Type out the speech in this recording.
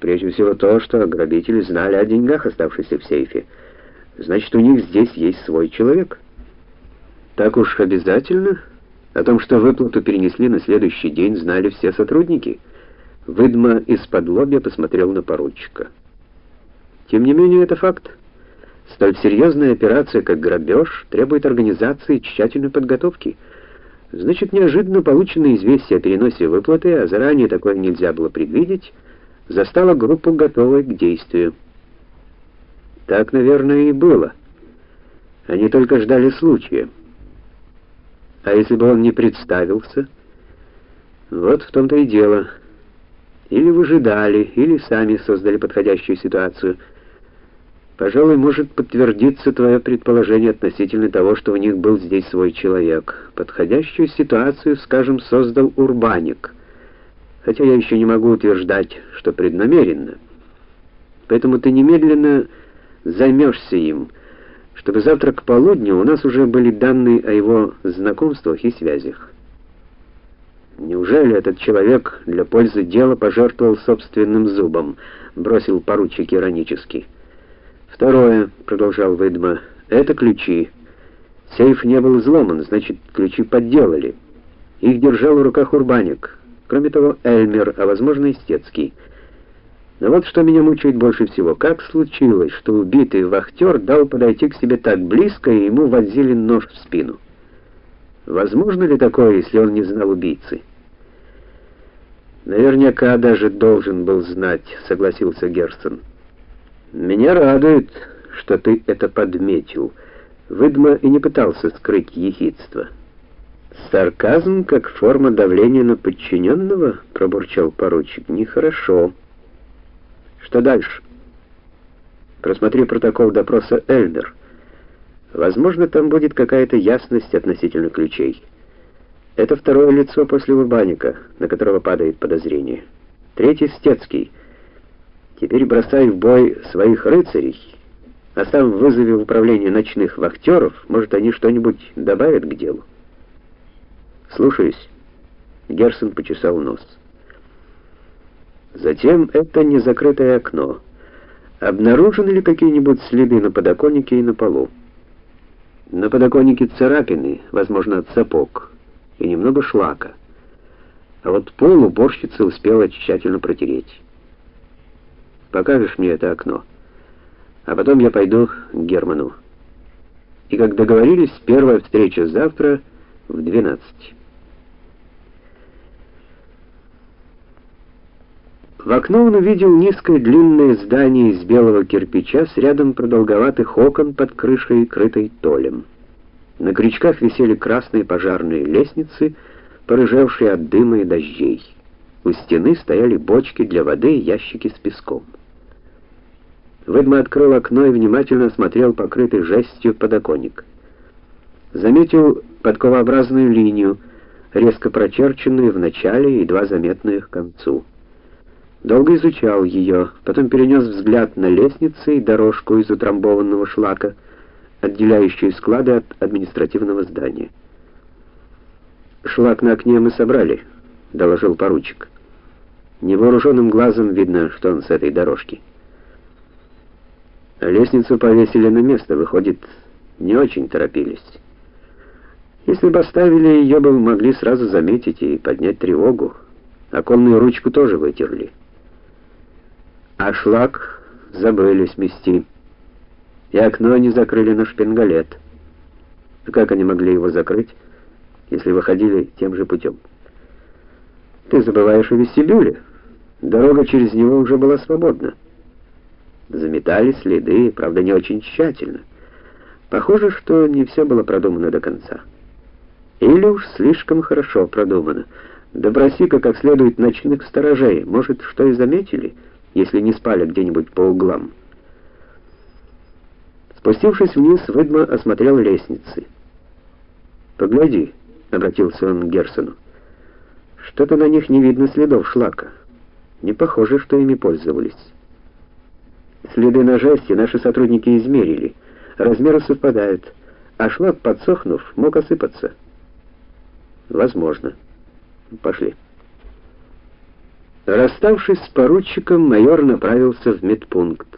Прежде всего то, что грабители знали о деньгах, оставшихся в сейфе. Значит, у них здесь есть свой человек. Так уж обязательно? О том, что выплату перенесли на следующий день, знали все сотрудники. Выдма из-под лобья посмотрел на поручика. Тем не менее, это факт. Столь серьезная операция, как грабеж, требует организации тщательной подготовки. Значит, неожиданно полученное известие о переносе выплаты, а заранее такое нельзя было предвидеть, застало группу готовой к действию. Так, наверное, и было. Они только ждали случая. А если бы он не представился? Вот в том-то и дело. Или выжидали, или сами создали подходящую ситуацию. Пожалуй, может подтвердиться твое предположение относительно того, что у них был здесь свой человек. Подходящую ситуацию, скажем, создал Урбаник. Хотя я еще не могу утверждать, что преднамеренно. Поэтому ты немедленно займешься им, чтобы завтра к полудню у нас уже были данные о его знакомствах и связях. Неужели этот человек для пользы дела пожертвовал собственным зубом, бросил поручик иронически. Второе, продолжал Выдма, это ключи. Сейф не был взломан, значит, ключи подделали. Их держал в руках Урбаник. Кроме того, Эльмер, а возможно, и Стецкий. Но вот что меня мучает больше всего. Как случилось, что убитый вахтер дал подойти к себе так близко, и ему вонзили нож в спину? Возможно ли такое, если он не знал убийцы? Наверняка даже должен был знать, согласился Герсон. Меня радует, что ты это подметил. Выдма и не пытался скрыть ехидство. Сарказм как форма давления на подчиненного, пробурчал поручик. Нехорошо. Что дальше? Просмотри протокол допроса Эльмер. Возможно, там будет какая-то ясность относительно ключей. Это второе лицо после Урбаника, на которого падает подозрение. Третий Стецкий. Теперь бросай в бой своих рыцарей, а сам вызови в управление ночных вахтеров, может, они что-нибудь добавят к делу. Слушаюсь. Герсон почесал нос. Затем это незакрытое окно. Обнаружены ли какие-нибудь следы на подоконнике и на полу? На подоконнике царапины, возможно, от сапог, и немного шлака. А вот пол уборщица успела тщательно протереть. Покажешь мне это окно? А потом я пойду к Герману. И как договорились, первая встреча завтра в 12. В окно он увидел низкое длинное здание из белого кирпича с рядом продолговатых окон под крышей, крытой толем. На крючках висели красные пожарные лестницы, порыжевшие от дыма и дождей. У стены стояли бочки для воды и ящики с песком. Ведьма открыл окно и внимательно осмотрел покрытый жестью подоконник. Заметил подковообразную линию, резко прочерченную в начале и едва заметную к концу. Долго изучал ее, потом перенес взгляд на лестницы и дорожку из утрамбованного шлака, отделяющую склады от административного здания. «Шлак на окне мы собрали», — доложил поручик. Невооруженным глазом видно, что он с этой дорожки. Лестницу повесили на место, выходит, не очень торопились. Если бы оставили ее, бы могли сразу заметить и поднять тревогу. Оконную ручку тоже вытерли. А шлак забыли смести. И окно они закрыли на шпингалет. Как они могли его закрыть, если выходили тем же путем? Ты забываешь о вестибюле. Дорога через него уже была свободна. Заметали следы, правда, не очень тщательно. Похоже, что не все было продумано до конца. Или уж слишком хорошо продумано. Допроси-ка как следует ночных сторожей, может, что и заметили — если не спали где-нибудь по углам. Спустившись вниз, Выдма осмотрел лестницы. «Погляди», — обратился он к Герсону. «Что-то на них не видно следов шлака. Не похоже, что ими пользовались». Следы на жести наши сотрудники измерили. Размеры совпадают, а шлак, подсохнув, мог осыпаться. Возможно. Пошли. Расставшись с поручиком, майор направился в медпункт.